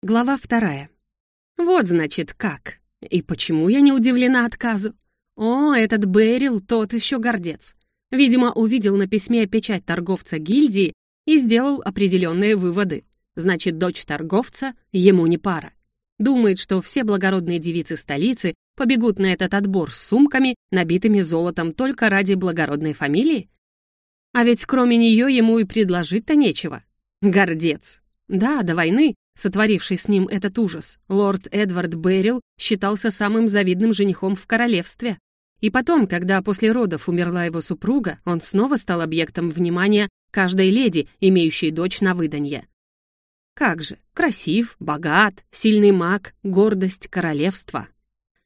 Глава вторая. Вот, значит, как. И почему я не удивлена отказу? О, этот Берил тот еще гордец. Видимо, увидел на письме печать торговца гильдии и сделал определенные выводы. Значит, дочь торговца ему не пара. Думает, что все благородные девицы столицы побегут на этот отбор с сумками, набитыми золотом только ради благородной фамилии? А ведь кроме нее ему и предложить-то нечего. Гордец. Да, до войны сотворивший с ним этот ужас, лорд Эдвард Беррил считался самым завидным женихом в королевстве. И потом, когда после родов умерла его супруга, он снова стал объектом внимания каждой леди, имеющей дочь на выданье. Как же, красив, богат, сильный маг, гордость королевства.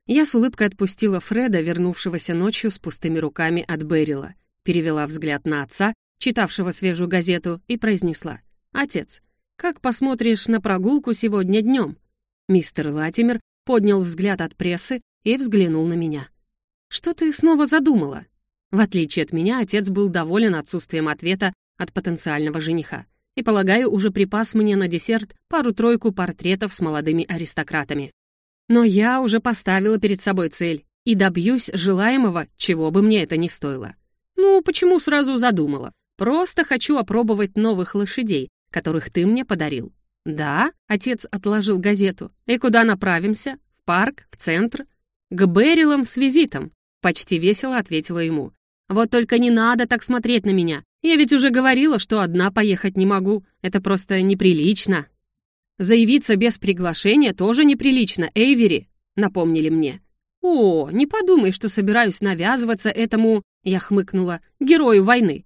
Я с улыбкой отпустила Фреда, вернувшегося ночью с пустыми руками от Беррила, перевела взгляд на отца, читавшего свежую газету, и произнесла «Отец, как посмотришь на прогулку сегодня днем?» Мистер Латимер поднял взгляд от прессы и взглянул на меня. «Что ты снова задумала?» В отличие от меня, отец был доволен отсутствием ответа от потенциального жениха и, полагаю, уже припас мне на десерт пару-тройку портретов с молодыми аристократами. Но я уже поставила перед собой цель и добьюсь желаемого, чего бы мне это ни стоило. Ну, почему сразу задумала? Просто хочу опробовать новых лошадей, которых ты мне подарил». «Да?» — отец отложил газету. «И куда направимся? В парк? В центр?» «К Берилам с визитом», — почти весело ответила ему. «Вот только не надо так смотреть на меня. Я ведь уже говорила, что одна поехать не могу. Это просто неприлично». «Заявиться без приглашения тоже неприлично, Эйвери», — напомнили мне. «О, не подумай, что собираюсь навязываться этому...» — я хмыкнула. «Герою войны.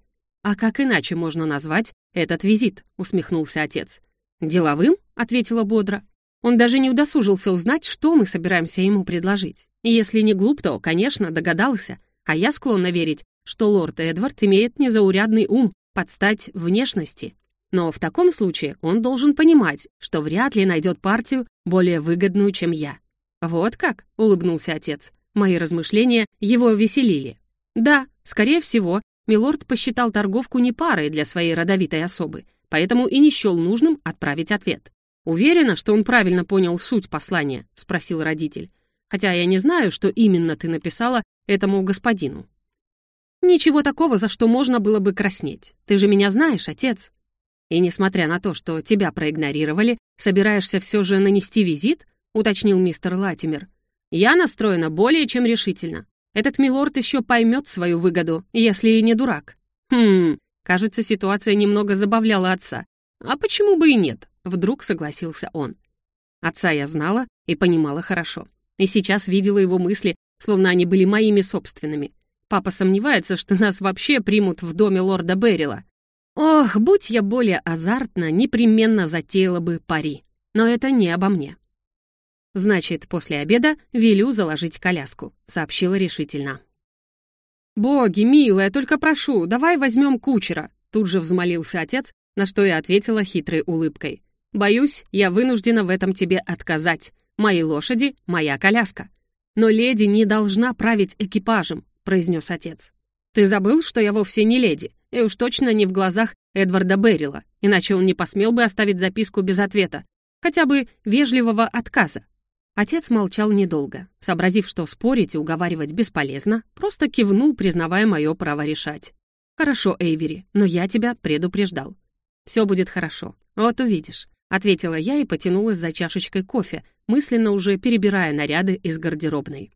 «А как иначе можно назвать этот визит?» — усмехнулся отец. «Деловым?» — ответила бодро. Он даже не удосужился узнать, что мы собираемся ему предложить. И если не глуп, то, конечно, догадался. А я склонна верить, что лорд Эдвард имеет незаурядный ум под стать внешности. Но в таком случае он должен понимать, что вряд ли найдет партию более выгодную, чем я. «Вот как?» — улыбнулся отец. Мои размышления его веселили. «Да, скорее всего, Милорд посчитал торговку не парой для своей родовитой особы, поэтому и не счел нужным отправить ответ. «Уверена, что он правильно понял суть послания?» — спросил родитель. «Хотя я не знаю, что именно ты написала этому господину». «Ничего такого, за что можно было бы краснеть. Ты же меня знаешь, отец». «И несмотря на то, что тебя проигнорировали, собираешься все же нанести визит?» — уточнил мистер Латимер. «Я настроена более чем решительно. Этот милорд еще поймет свою выгоду, если и не дурак. Хм, кажется, ситуация немного забавляла отца. А почему бы и нет? Вдруг согласился он. Отца я знала и понимала хорошо. И сейчас видела его мысли, словно они были моими собственными. Папа сомневается, что нас вообще примут в доме лорда Беррила. Ох, будь я более азартна, непременно затеяла бы пари. Но это не обо мне. «Значит, после обеда велю заложить коляску», — сообщила решительно. «Боги, милая, только прошу, давай возьмем кучера», — тут же взмолился отец, на что я ответила хитрой улыбкой. «Боюсь, я вынуждена в этом тебе отказать. Мои лошади — моя коляска». «Но леди не должна править экипажем», — произнес отец. «Ты забыл, что я вовсе не леди, и уж точно не в глазах Эдварда Беррила, иначе он не посмел бы оставить записку без ответа, хотя бы вежливого отказа. Отец молчал недолго. Сообразив, что спорить и уговаривать бесполезно, просто кивнул, признавая мое право решать. «Хорошо, Эйвери, но я тебя предупреждал. Все будет хорошо, вот увидишь», — ответила я и потянулась за чашечкой кофе, мысленно уже перебирая наряды из гардеробной.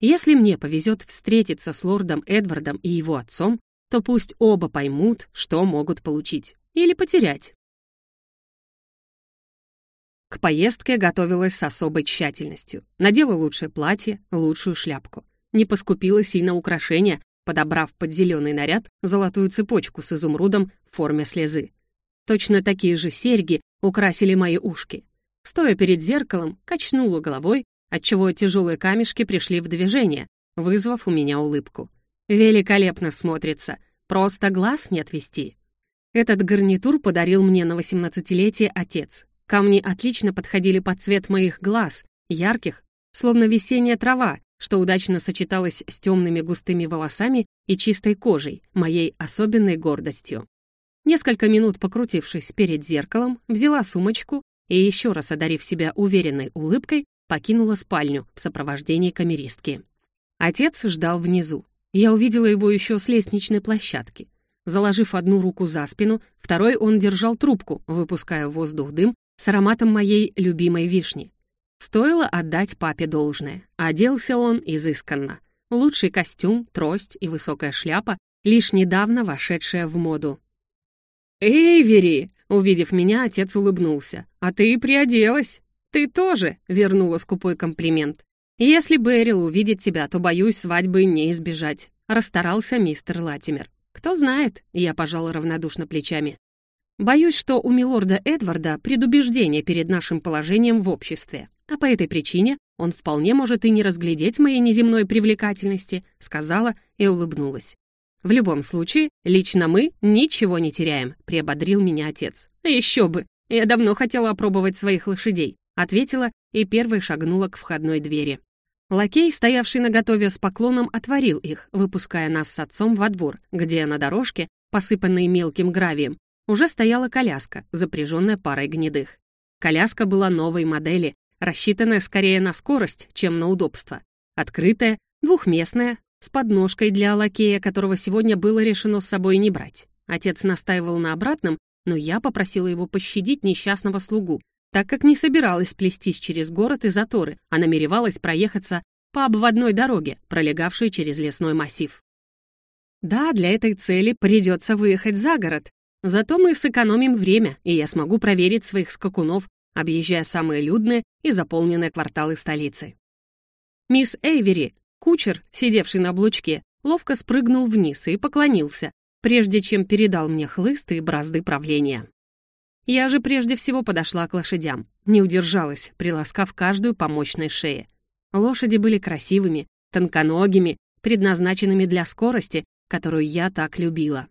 Если мне повезет встретиться с лордом Эдвардом и его отцом, то пусть оба поймут, что могут получить. Или потерять. К поездке готовилась с особой тщательностью. Надела лучшее платье, лучшую шляпку. Не поскупилась и на украшения, подобрав под зеленый наряд золотую цепочку с изумрудом в форме слезы. Точно такие же серьги украсили мои ушки. Стоя перед зеркалом, качнула головой, отчего тяжелые камешки пришли в движение, вызвав у меня улыбку. Великолепно смотрится, просто глаз не отвести. Этот гарнитур подарил мне на 18-летие отец, Камни отлично подходили под цвет моих глаз, ярких, словно весенняя трава, что удачно сочеталось с темными густыми волосами и чистой кожей, моей особенной гордостью. Несколько минут покрутившись перед зеркалом, взяла сумочку и еще раз одарив себя уверенной улыбкой, покинула спальню в сопровождении камеристки. Отец ждал внизу. Я увидела его еще с лестничной площадки. Заложив одну руку за спину, второй он держал трубку, выпуская в воздух дым с ароматом моей любимой вишни. Стоило отдать папе должное. Оделся он изысканно. Лучший костюм, трость и высокая шляпа, лишь недавно вошедшая в моду. «Эйвери!» — увидев меня, отец улыбнулся. «А ты приоделась!» «Ты тоже!» — вернула скупой комплимент. «Если Берил увидит тебя, то, боюсь, свадьбы не избежать», — расстарался мистер Латимер. «Кто знает», — я пожала равнодушно плечами. «Боюсь, что у милорда Эдварда предубеждение перед нашим положением в обществе, а по этой причине он вполне может и не разглядеть моей неземной привлекательности», — сказала и улыбнулась. «В любом случае, лично мы ничего не теряем», — приободрил меня отец. «Еще бы! Я давно хотела опробовать своих лошадей», — ответила и первой шагнула к входной двери. Лакей, стоявший на готове с поклоном, отворил их, выпуская нас с отцом во двор, где на дорожке, посыпанной мелким гравием, уже стояла коляска, запряженная парой гнедых. Коляска была новой модели, рассчитанная скорее на скорость, чем на удобство. Открытая, двухместная, с подножкой для лакея, которого сегодня было решено с собой не брать. Отец настаивал на обратном, но я попросила его пощадить несчастного слугу, так как не собиралась плестись через город и заторы, а намеревалась проехаться по обводной дороге, пролегавшей через лесной массив. Да, для этой цели придется выехать за город, зато мы сэкономим время, и я смогу проверить своих скакунов, объезжая самые людные и заполненные кварталы столицы. Мисс Эйвери, кучер, сидевший на облучке, ловко спрыгнул вниз и поклонился, прежде чем передал мне хлысты и бразды правления. Я же прежде всего подошла к лошадям, не удержалась, приласкав каждую по мощной шее. Лошади были красивыми, тонконогими, предназначенными для скорости, которую я так любила.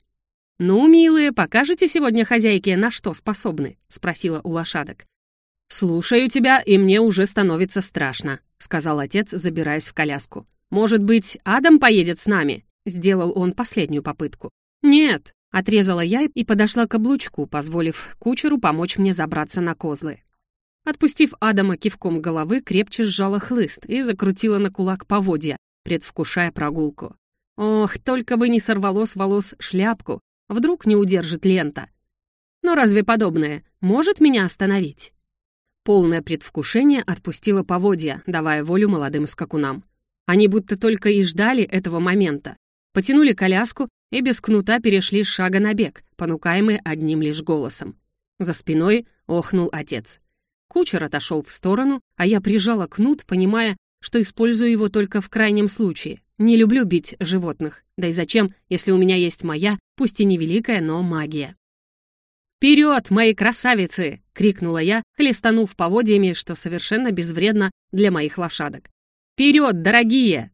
«Ну, милые, покажете сегодня хозяйке, на что способны?» — спросила у лошадок. «Слушаю тебя, и мне уже становится страшно», — сказал отец, забираясь в коляску. «Может быть, Адам поедет с нами?» — сделал он последнюю попытку. «Нет, Отрезала я и подошла к облучку, позволив кучеру помочь мне забраться на козлы. Отпустив Адама кивком головы, крепче сжала хлыст и закрутила на кулак поводья, предвкушая прогулку. Ох, только бы не сорвало с волос шляпку, вдруг не удержит лента. Но разве подобное может меня остановить? Полное предвкушение отпустило поводья, давая волю молодым скакунам. Они будто только и ждали этого момента. Потянули коляску и без кнута перешли с шага на бег, понукаемые одним лишь голосом. За спиной охнул отец. Кучер отошел в сторону, а я прижала кнут, понимая, что использую его только в крайнем случае. Не люблю бить животных. Да и зачем, если у меня есть моя, пусть и невеликая, но магия. «Вперед, мои красавицы!» — крикнула я, хлестанув поводьями, что совершенно безвредно для моих лошадок. «Вперед, дорогие!»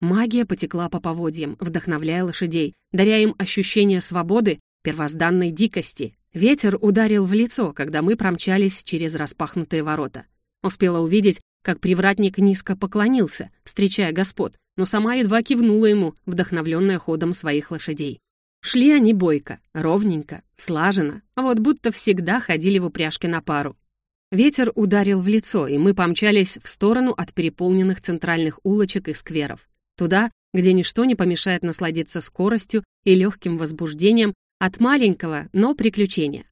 Магия потекла по поводьям, вдохновляя лошадей, даря им ощущение свободы, первозданной дикости. Ветер ударил в лицо, когда мы промчались через распахнутые ворота. Успела увидеть, как привратник низко поклонился, встречая господ, но сама едва кивнула ему, вдохновленная ходом своих лошадей. Шли они бойко, ровненько, слаженно, вот будто всегда ходили в упряжке на пару. Ветер ударил в лицо, и мы помчались в сторону от переполненных центральных улочек и скверов. Туда, где ничто не помешает насладиться скоростью и легким возбуждением от маленького, но приключения.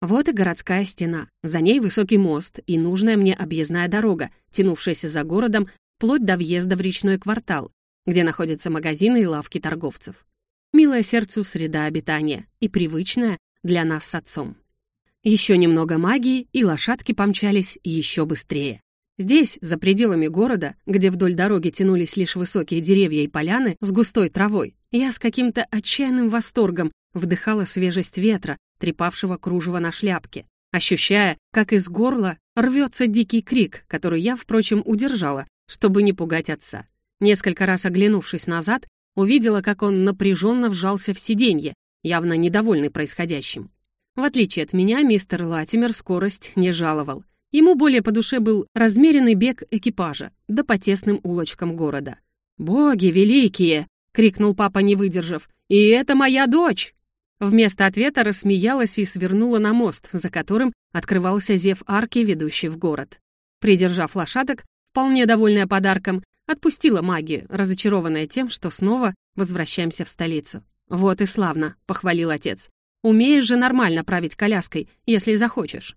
Вот и городская стена, за ней высокий мост и нужная мне объездная дорога, тянувшаяся за городом вплоть до въезда в речной квартал, где находятся магазины и лавки торговцев. Милая сердцу среда обитания и привычная для нас с отцом. Еще немного магии, и лошадки помчались еще быстрее. Здесь, за пределами города, где вдоль дороги тянулись лишь высокие деревья и поляны с густой травой, я с каким-то отчаянным восторгом вдыхала свежесть ветра, трепавшего кружево на шляпке, ощущая, как из горла рвется дикий крик, который я, впрочем, удержала, чтобы не пугать отца. Несколько раз оглянувшись назад, увидела, как он напряженно вжался в сиденье, явно недовольный происходящим. В отличие от меня, мистер Латимер скорость не жаловал. Ему более по душе был размеренный бег экипажа, да по тесным улочкам города. «Боги великие!» — крикнул папа, не выдержав. «И это моя дочь!» Вместо ответа рассмеялась и свернула на мост, за которым открывался зев арки, ведущий в город. Придержав лошадок, вполне довольная подарком, отпустила магию, разочарованная тем, что снова возвращаемся в столицу. «Вот и славно», — похвалил отец. «Умеешь же нормально править коляской, если захочешь».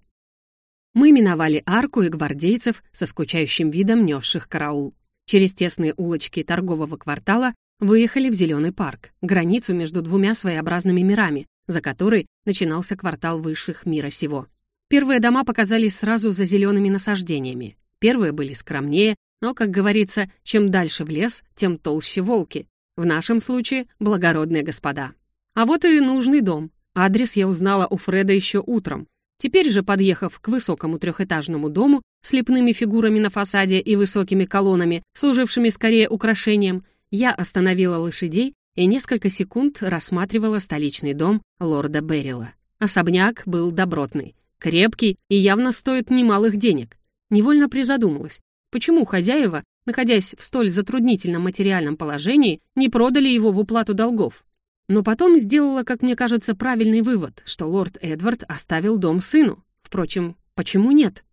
Мы миновали арку и гвардейцев со скучающим видом несших караул. Через тесные улочки торгового квартала выехали в Зеленый парк, границу между двумя своеобразными мирами, за которой начинался квартал высших мира сего. Первые дома показались сразу за зелеными насаждениями. Первые были скромнее, но, как говорится, чем дальше в лес, тем толще волки. В нашем случае — благородные господа. А вот и нужный дом. Адрес я узнала у Фреда еще утром. Теперь же, подъехав к высокому трехэтажному дому с лепными фигурами на фасаде и высокими колоннами, служившими скорее украшением, я остановила лошадей и несколько секунд рассматривала столичный дом лорда Беррила. Особняк был добротный. Крепкий и явно стоит немалых денег. Невольно призадумалась, почему хозяева, находясь в столь затруднительном материальном положении, не продали его в уплату долгов. Но потом сделала, как мне кажется, правильный вывод, что лорд Эдвард оставил дом сыну. Впрочем, почему нет?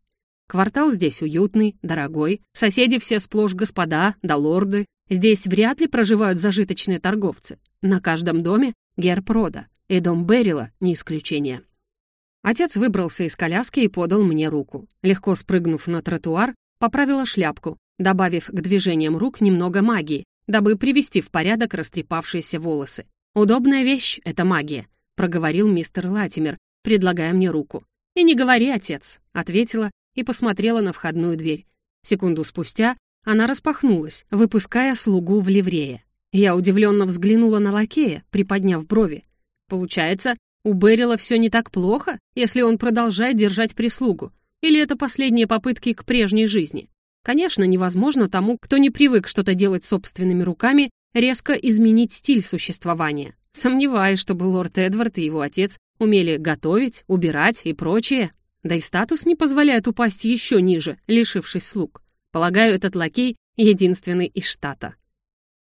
Квартал здесь уютный, дорогой, соседи все сплошь господа да лорды. Здесь вряд ли проживают зажиточные торговцы. На каждом доме герб рода, и дом Беррила не исключение. Отец выбрался из коляски и подал мне руку. Легко спрыгнув на тротуар, поправила шляпку, добавив к движениям рук немного магии, дабы привести в порядок растрепавшиеся волосы. «Удобная вещь — это магия», — проговорил мистер Латимер, предлагая мне руку. «И не говори, отец», — ответила и посмотрела на входную дверь. Секунду спустя она распахнулась, выпуская слугу в ливрее. Я удивленно взглянула на лакея, приподняв брови. Получается, у Берила все не так плохо, если он продолжает держать прислугу? Или это последние попытки к прежней жизни? Конечно, невозможно тому, кто не привык что-то делать собственными руками, резко изменить стиль существования. Сомневаюсь, чтобы лорд Эдвард и его отец умели готовить, убирать и прочее. Да и статус не позволяет упасть еще ниже, лишившись слуг. Полагаю, этот лакей единственный из штата.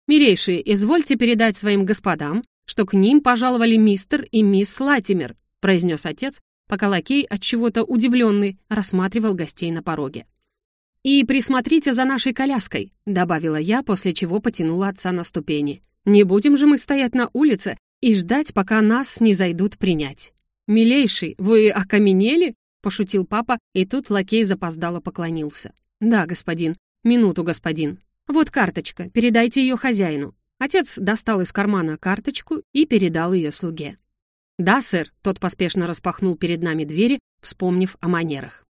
«Милейшие, извольте передать своим господам, что к ним пожаловали мистер и мисс Латимер», произнес отец, пока лакей, от чего-то удивленный, рассматривал гостей на пороге. «И присмотрите за нашей коляской», — добавила я, после чего потянула отца на ступени. «Не будем же мы стоять на улице и ждать, пока нас не зайдут принять». «Милейший, вы окаменели?» — пошутил папа, и тут лакей запоздало поклонился. «Да, господин. Минуту, господин. Вот карточка, передайте ее хозяину. Отец достал из кармана карточку и передал ее слуге. «Да, сэр», — тот поспешно распахнул перед нами двери, вспомнив о манерах.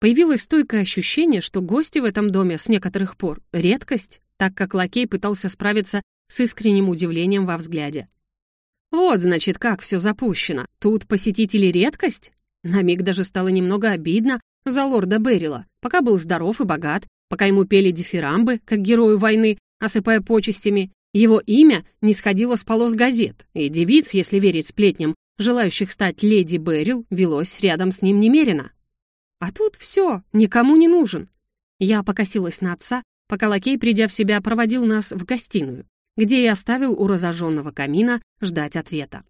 Появилось стойкое ощущение, что гости в этом доме с некоторых пор — редкость, так как лакей пытался справиться с искренним удивлением во взгляде. «Вот, значит, как все запущено. Тут посетители редкость?» На миг даже стало немного обидно за лорда Беррила, пока был здоров и богат, пока ему пели дифирамбы, как герою войны, осыпая почестями. Его имя не сходило с полос газет, и девиц, если верить сплетням, желающих стать леди Беррил, велось рядом с ним немерено. А тут все, никому не нужен. Я покосилась на отца, пока лакей, придя в себя, проводил нас в гостиную, где и оставил у разожженного камина ждать ответа.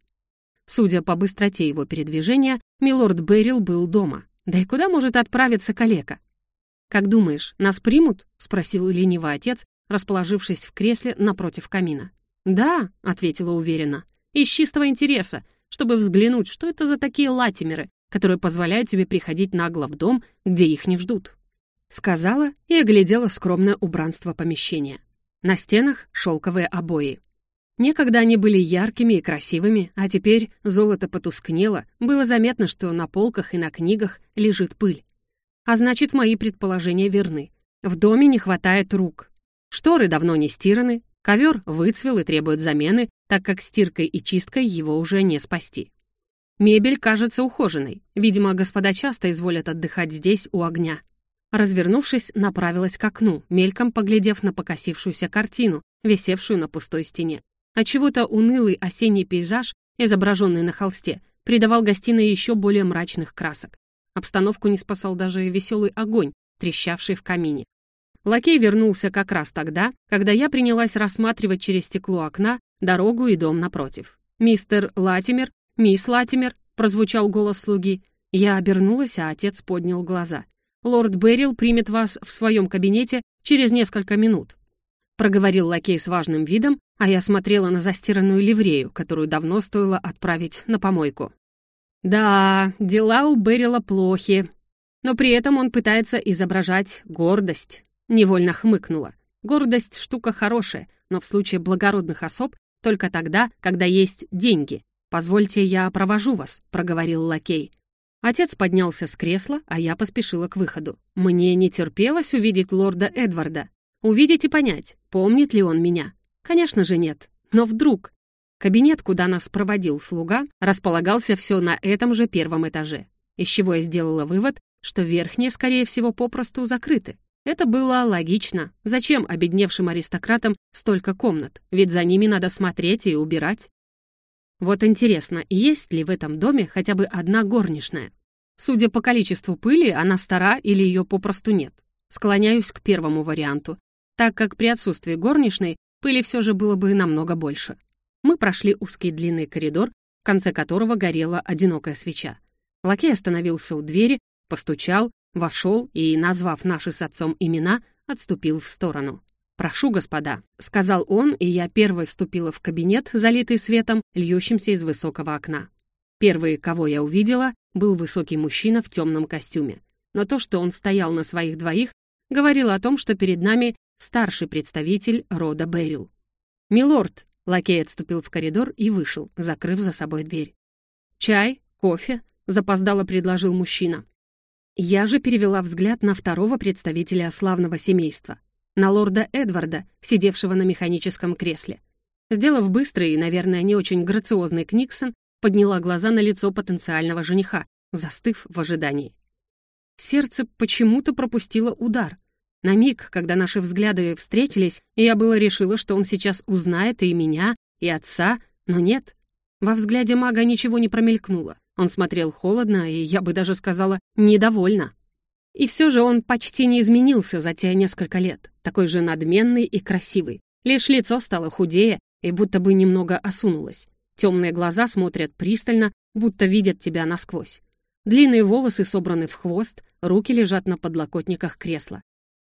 Судя по быстроте его передвижения, милорд Беррил был дома. Да и куда может отправиться калека? «Как думаешь, нас примут?» — спросил ленивый отец, расположившись в кресле напротив камина. «Да», — ответила уверенно, — «из чистого интереса, чтобы взглянуть, что это за такие латимеры, которые позволяют тебе приходить нагло в дом, где их не ждут». Сказала и оглядела скромное убранство помещения. На стенах шелковые обои. Некогда они были яркими и красивыми, а теперь золото потускнело, было заметно, что на полках и на книгах лежит пыль. А значит, мои предположения верны. В доме не хватает рук, Шторы давно не стираны, ковер выцвел и требует замены, так как стиркой и чисткой его уже не спасти. Мебель кажется ухоженной. Видимо, господа часто изволят отдыхать здесь у огня. Развернувшись, направилась к окну, мельком поглядев на покосившуюся картину, висевшую на пустой стене. Отчего-то унылый осенний пейзаж, изображенный на холсте, придавал гостиной еще более мрачных красок. Обстановку не спасал даже веселый огонь, трещавший в камине. Лакей вернулся как раз тогда, когда я принялась рассматривать через стекло окна дорогу и дом напротив. «Мистер Латимер, мисс Латимер», — прозвучал голос слуги. Я обернулась, а отец поднял глаза. «Лорд Беррил примет вас в своем кабинете через несколько минут», — проговорил лакей с важным видом, а я смотрела на застиранную ливрею, которую давно стоило отправить на помойку. Да, дела у Беррила плохи, но при этом он пытается изображать гордость. Невольно хмыкнула. Гордость — штука хорошая, но в случае благородных особ только тогда, когда есть деньги. «Позвольте, я провожу вас», — проговорил лакей. Отец поднялся с кресла, а я поспешила к выходу. Мне не терпелось увидеть лорда Эдварда. Увидеть и понять, помнит ли он меня. Конечно же нет. Но вдруг... Кабинет, куда нас проводил слуга, располагался все на этом же первом этаже. Из чего я сделала вывод, что верхние, скорее всего, попросту закрыты. Это было логично. Зачем обедневшим аристократам столько комнат? Ведь за ними надо смотреть и убирать. Вот интересно, есть ли в этом доме хотя бы одна горничная? Судя по количеству пыли, она стара или ее попросту нет. Склоняюсь к первому варианту, так как при отсутствии горничной пыли все же было бы намного больше. Мы прошли узкий длинный коридор, в конце которого горела одинокая свеча. Лакей остановился у двери, постучал, вошел и, назвав наши с отцом имена, отступил в сторону. «Прошу, господа», — сказал он, и я первой ступила в кабинет, залитый светом, льющимся из высокого окна. Первый, кого я увидела, был высокий мужчина в темном костюме. Но то, что он стоял на своих двоих, говорило о том, что перед нами старший представитель рода Берил. «Милорд», — лакей отступил в коридор и вышел, закрыв за собой дверь. «Чай? Кофе?» — запоздало предложил мужчина. Я же перевела взгляд на второго представителя славного семейства, на лорда Эдварда, сидевшего на механическом кресле. Сделав быстрый и, наверное, не очень грациозный Книксон, подняла глаза на лицо потенциального жениха, застыв в ожидании. Сердце почему-то пропустило удар. На миг, когда наши взгляды встретились, я было решила, что он сейчас узнает и меня, и отца, но нет. Во взгляде мага ничего не промелькнуло. Он смотрел холодно и, я бы даже сказала, недовольно. И все же он почти не изменился за те несколько лет, такой же надменный и красивый. Лишь лицо стало худее и будто бы немного осунулось. Темные глаза смотрят пристально, будто видят тебя насквозь. Длинные волосы собраны в хвост, руки лежат на подлокотниках кресла.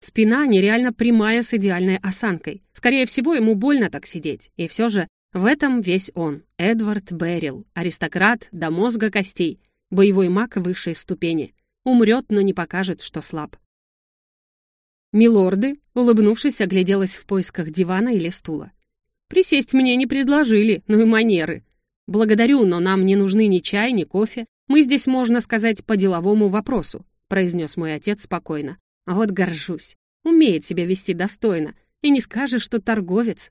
Спина нереально прямая с идеальной осанкой. Скорее всего, ему больно так сидеть. И все же в этом весь он, Эдвард Беррил, аристократ до мозга костей, боевой маг высшей ступени. Умрет, но не покажет, что слаб. Милорды, улыбнувшись, огляделась в поисках дивана или стула. «Присесть мне не предложили, ну и манеры. Благодарю, но нам не нужны ни чай, ни кофе. Мы здесь, можно сказать, по деловому вопросу», произнес мой отец спокойно. «А вот горжусь. Умеет себя вести достойно. И не скажешь, что торговец».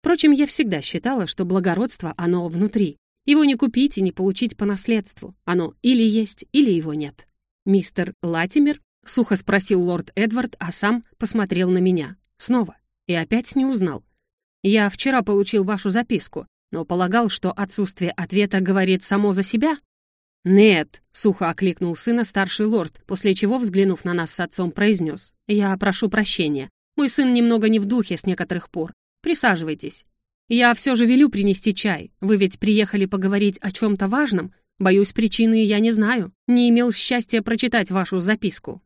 Впрочем, я всегда считала, что благородство, оно внутри. Его не купить и не получить по наследству. Оно или есть, или его нет. «Мистер Латимер?» — сухо спросил лорд Эдвард, а сам посмотрел на меня. Снова. И опять не узнал. «Я вчера получил вашу записку, но полагал, что отсутствие ответа говорит само за себя?» «Нет», — сухо окликнул сына старший лорд, после чего, взглянув на нас с отцом, произнес. «Я прошу прощения. Мой сын немного не в духе с некоторых пор. Присаживайтесь. Я все же велю принести чай. Вы ведь приехали поговорить о чем-то важном, Боюсь, причины я не знаю. Не имел счастья прочитать вашу записку.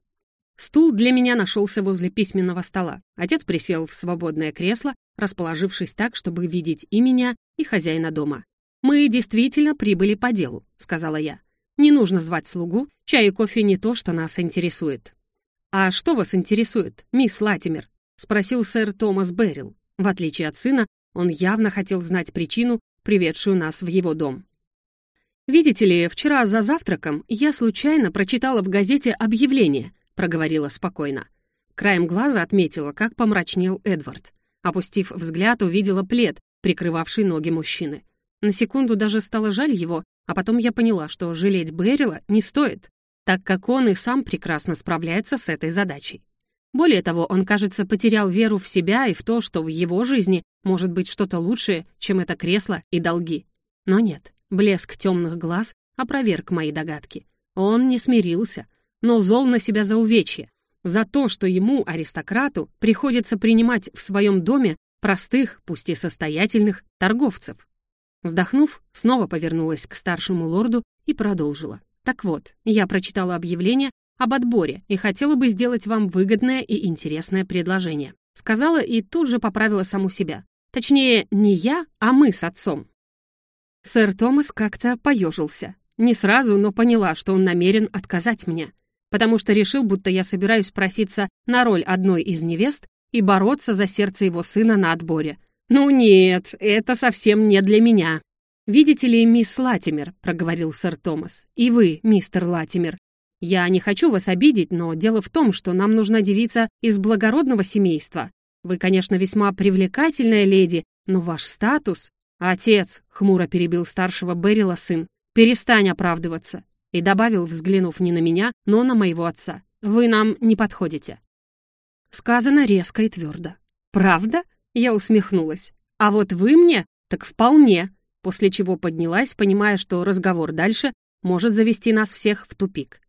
Стул для меня нашелся возле письменного стола. Отец присел в свободное кресло, расположившись так, чтобы видеть и меня, и хозяина дома. «Мы действительно прибыли по делу», — сказала я. «Не нужно звать слугу, чай и кофе не то, что нас интересует». «А что вас интересует, мисс Латимер?» — спросил сэр Томас Беррил. В отличие от сына, он явно хотел знать причину, приведшую нас в его дом. «Видите ли, вчера за завтраком я случайно прочитала в газете объявление», — проговорила спокойно. Краем глаза отметила, как помрачнел Эдвард. Опустив взгляд, увидела плед, прикрывавший ноги мужчины. На секунду даже стало жаль его, а потом я поняла, что жалеть Берила не стоит, так как он и сам прекрасно справляется с этой задачей. Более того, он, кажется, потерял веру в себя и в то, что в его жизни может быть что-то лучшее, чем это кресло и долги. Но нет, Блеск темных глаз опроверг мои догадки. Он не смирился, но зол на себя за увечье, за то, что ему, аристократу, приходится принимать в своем доме простых, пусть и состоятельных, торговцев. Вздохнув, снова повернулась к старшему лорду и продолжила. «Так вот, я прочитала объявление об отборе и хотела бы сделать вам выгодное и интересное предложение». Сказала и тут же поправила саму себя. Точнее, не я, а мы с отцом. Сэр Томас как-то поежился. Не сразу, но поняла, что он намерен отказать мне, потому что решил, будто я собираюсь проситься на роль одной из невест и бороться за сердце его сына на отборе. «Ну нет, это совсем не для меня». «Видите ли, мисс Латимер», — проговорил сэр Томас, — «и вы, мистер Латимер, я не хочу вас обидеть, но дело в том, что нам нужна девица из благородного семейства. Вы, конечно, весьма привлекательная леди, но ваш статус...» «Отец», — хмуро перебил старшего Берила сын, — «перестань оправдываться». И добавил, взглянув не на меня, но на моего отца. «Вы нам не подходите». Сказано резко и твердо. «Правда?» Я усмехнулась. «А вот вы мне? Так вполне!» После чего поднялась, понимая, что разговор дальше может завести нас всех в тупик.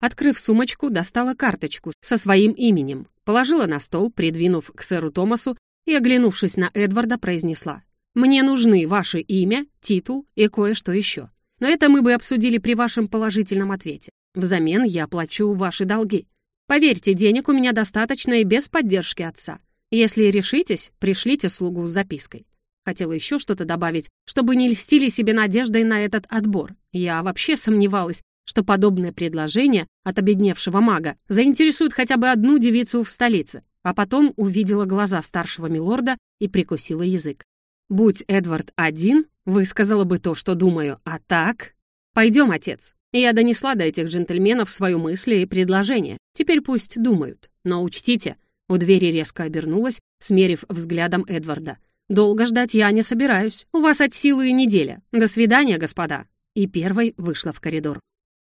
Открыв сумочку, достала карточку со своим именем, положила на стол, придвинув к сэру Томасу и, оглянувшись на Эдварда, произнесла. «Мне нужны ваше имя, титул и кое-что еще. Но это мы бы обсудили при вашем положительном ответе. Взамен я плачу ваши долги. Поверьте, денег у меня достаточно и без поддержки отца. Если решитесь, пришлите слугу с запиской. Хотела еще что-то добавить, чтобы не льстили себе надеждой на этот отбор. Я вообще сомневалась, что подобное предложение от обедневшего мага заинтересует хотя бы одну девицу в столице, а потом увидела глаза старшего милорда и прикусила язык. «Будь Эдвард один, высказала бы то, что думаю, а так...» «Пойдем, отец». Я донесла до этих джентльменов свою мысли и предложение. Теперь пусть думают. Но учтите, у двери резко обернулась, смерив взглядом Эдварда. «Долго ждать я не собираюсь. У вас от силы и неделя. До свидания, господа». И первой вышла в коридор.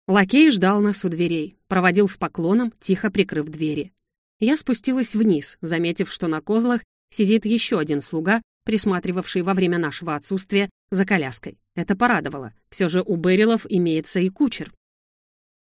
Лакей ждал нас у дверей, проводил с поклоном, тихо прикрыв двери. Я спустилась вниз, заметив, что на козлах сидит еще один слуга, присматривавший во время нашего отсутствия за коляской. Это порадовало. Все же у Берилов имеется и кучер.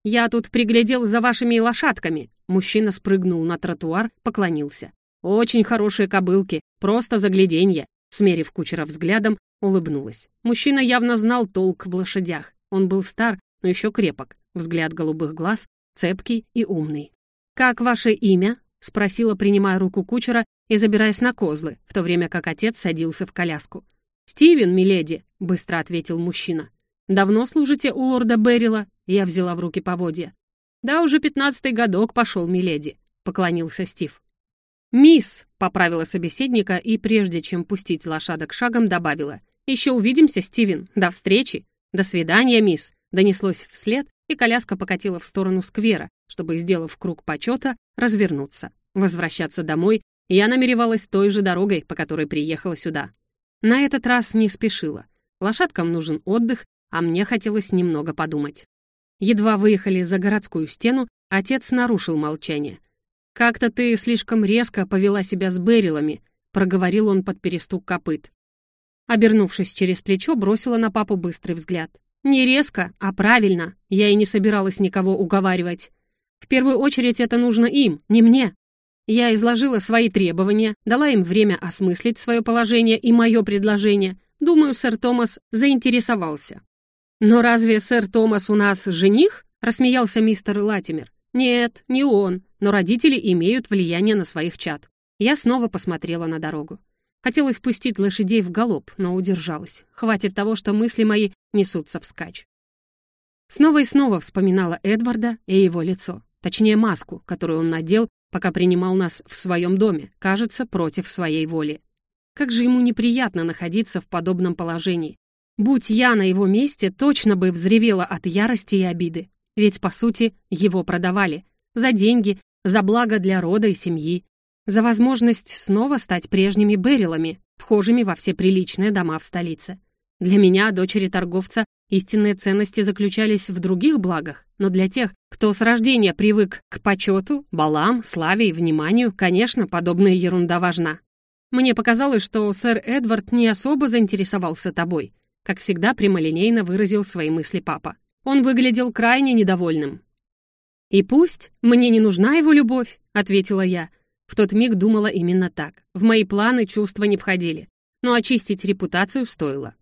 «Я тут приглядел за вашими лошадками», Мужчина спрыгнул на тротуар, поклонился. «Очень хорошие кобылки, просто загляденье!» Смерив кучера взглядом, улыбнулась. Мужчина явно знал толк в лошадях. Он был стар, но еще крепок. Взгляд голубых глаз, цепкий и умный. «Как ваше имя?» — спросила, принимая руку кучера и забираясь на козлы, в то время как отец садился в коляску. «Стивен, миледи», — быстро ответил мужчина. «Давно служите у лорда Беррила?» Я взяла в руки поводья. «Да уже пятнадцатый годок пошел, миледи», — поклонился Стив. «Мисс», — поправила собеседника и, прежде чем пустить лошадок шагом, добавила. «Еще увидимся, Стивен. До встречи. До свидания, мисс», — донеслось вслед, и коляска покатила в сторону сквера, чтобы, сделав круг почета, развернуться. Возвращаться домой я намеревалась той же дорогой, по которой приехала сюда. На этот раз не спешила. Лошадкам нужен отдых, а мне хотелось немного подумать. Едва выехали за городскую стену, отец нарушил молчание. «Как-то ты слишком резко повела себя с Берилами», — проговорил он под перестук копыт. Обернувшись через плечо, бросила на папу быстрый взгляд. «Не резко, а правильно. Я и не собиралась никого уговаривать. В первую очередь это нужно им, не мне. Я изложила свои требования, дала им время осмыслить свое положение и мое предложение. Думаю, сэр Томас заинтересовался. «Но разве сэр Томас у нас жених?» — рассмеялся мистер Латимер. «Нет, не он, но родители имеют влияние на своих чад». Я снова посмотрела на дорогу. Хотелось пустить лошадей в галоп, но удержалась. Хватит того, что мысли мои несутся вскачь. Снова и снова вспоминала Эдварда и его лицо. Точнее, маску, которую он надел, пока принимал нас в своем доме, кажется, против своей воли. Как же ему неприятно находиться в подобном положении. Будь я на его месте, точно бы взревела от ярости и обиды. Ведь, по сути, его продавали. За деньги, за благо для рода и семьи. За возможность снова стать прежними Берилами, вхожими во все приличные дома в столице. Для меня, дочери торговца, истинные ценности заключались в других благах, но для тех, кто с рождения привык к почету, балам, славе и вниманию, конечно, подобная ерунда важна. Мне показалось, что сэр Эдвард не особо заинтересовался тобой, как всегда прямолинейно выразил свои мысли папа. Он выглядел крайне недовольным. «И пусть, мне не нужна его любовь», — ответила я. В тот миг думала именно так. В мои планы чувства не входили. Но очистить репутацию стоило.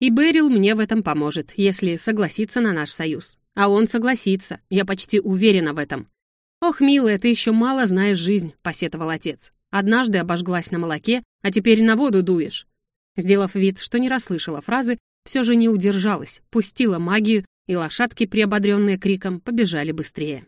И Берил мне в этом поможет, если согласится на наш союз. А он согласится, я почти уверена в этом. «Ох, милая, ты еще мало знаешь жизнь», — посетовал отец. «Однажды обожглась на молоке, а теперь на воду дуешь». Сделав вид, что не расслышала фразы, все же не удержалась, пустила магию, и лошадки, приободренные криком, побежали быстрее.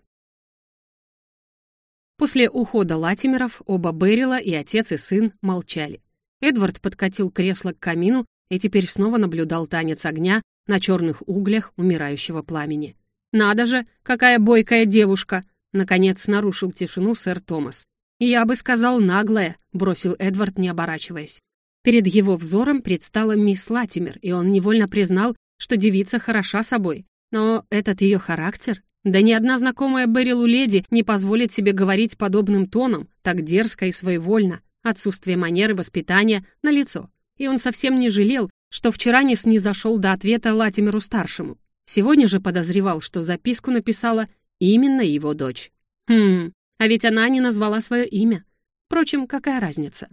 После ухода Латимеров оба Берила и отец и сын молчали. Эдвард подкатил кресло к камину и теперь снова наблюдал танец огня на черных углях умирающего пламени. «Надо же, какая бойкая девушка!» Наконец нарушил тишину сэр Томас. «Я бы сказал, наглая», — бросил Эдвард, не оборачиваясь. Перед его взором предстала мисс Латимер, и он невольно признал, что девица хороша собой. Но этот ее характер... Да ни одна знакомая Берилу леди не позволит себе говорить подобным тоном, так дерзко и своевольно. Отсутствие манеры воспитания на лицо. И он совсем не жалел, что вчера не снизошел до ответа Латимеру-старшему. Сегодня же подозревал, что записку написала именно его дочь. Хм, а ведь она не назвала свое имя. Впрочем, какая разница?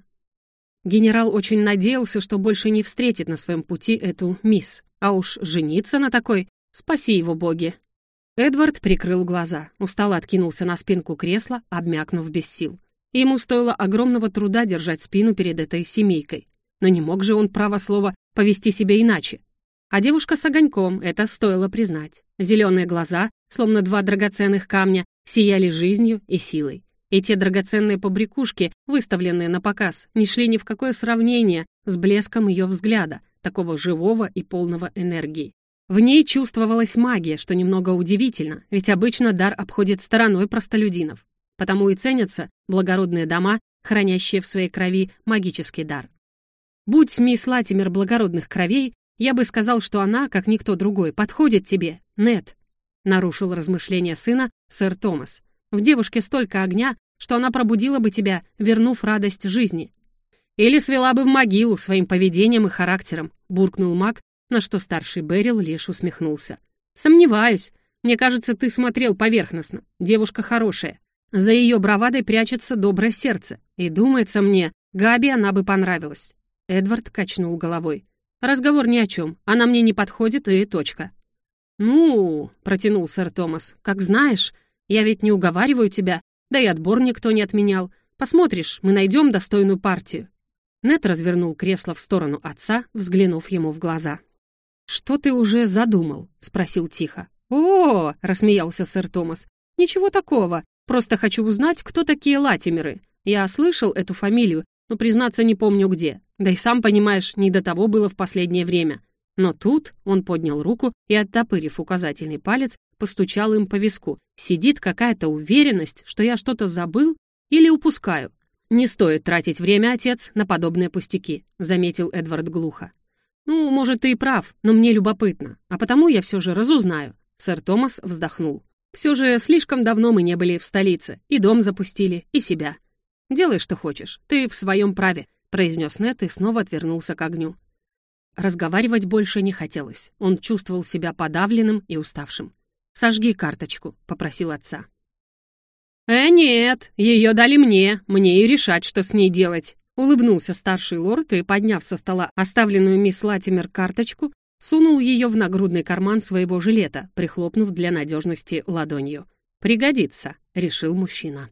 Генерал очень надеялся, что больше не встретит на своем пути эту мисс. А уж жениться на такой, спаси его боги. Эдвард прикрыл глаза, устало откинулся на спинку кресла, обмякнув без сил. Ему стоило огромного труда держать спину перед этой семейкой. Но не мог же он, право слова, повести себя иначе. А девушка с огоньком, это стоило признать. Зеленые глаза, словно два драгоценных камня, сияли жизнью и силой. И те драгоценные побрякушки, выставленные на показ, не шли ни в какое сравнение с блеском ее взгляда, такого живого и полного энергии. В ней чувствовалась магия, что немного удивительно, ведь обычно дар обходит стороной простолюдинов. Потому и ценятся благородные дома, хранящие в своей крови магический дар. Будь мисс Латимер благородных кровей, я бы сказал, что она, как никто другой, подходит тебе, Нет, нарушил размышления сына сэр Томас. В девушке столько огня, что она пробудила бы тебя, вернув радость жизни. Или свела бы в могилу своим поведением и характером, буркнул маг, на что старший Берил лишь усмехнулся. Сомневаюсь. Мне кажется, ты смотрел поверхностно. Девушка хорошая. За ее бравадой прячется доброе сердце. И думается мне, Габи она бы понравилась. Эдвард качнул головой. «Разговор ни о чем. Она мне не подходит, и точка». «Ну...» — протянул сэр Томас. «Как знаешь, я ведь не уговариваю тебя, да и отбор никто не отменял. Посмотришь, мы найдем достойную партию». Нет развернул кресло в сторону отца, взглянув ему в глаза. «Что ты уже задумал?» — спросил тихо. «О!» — рассмеялся сэр Томас. «Ничего такого. Просто хочу узнать, кто такие Латимеры. Я слышал эту фамилию, но, признаться, не помню где. Да и сам понимаешь, не до того было в последнее время. Но тут он поднял руку и, оттопырив указательный палец, постучал им по виску. Сидит какая-то уверенность, что я что-то забыл или упускаю. «Не стоит тратить время, отец, на подобные пустяки», — заметил Эдвард глухо. «Ну, может, ты и прав, но мне любопытно, а потому я все же разузнаю». Сэр Томас вздохнул. «Все же слишком давно мы не были в столице, и дом запустили, и себя. «Делай, что хочешь, ты в своем праве», — произнес Нет и снова отвернулся к огню. Разговаривать больше не хотелось. Он чувствовал себя подавленным и уставшим. «Сожги карточку», — попросил отца. «Э, нет, ее дали мне, мне и решать, что с ней делать», — улыбнулся старший лорд и, подняв со стола оставленную мисс Латимер карточку, сунул ее в нагрудный карман своего жилета, прихлопнув для надежности ладонью. «Пригодится», — решил мужчина.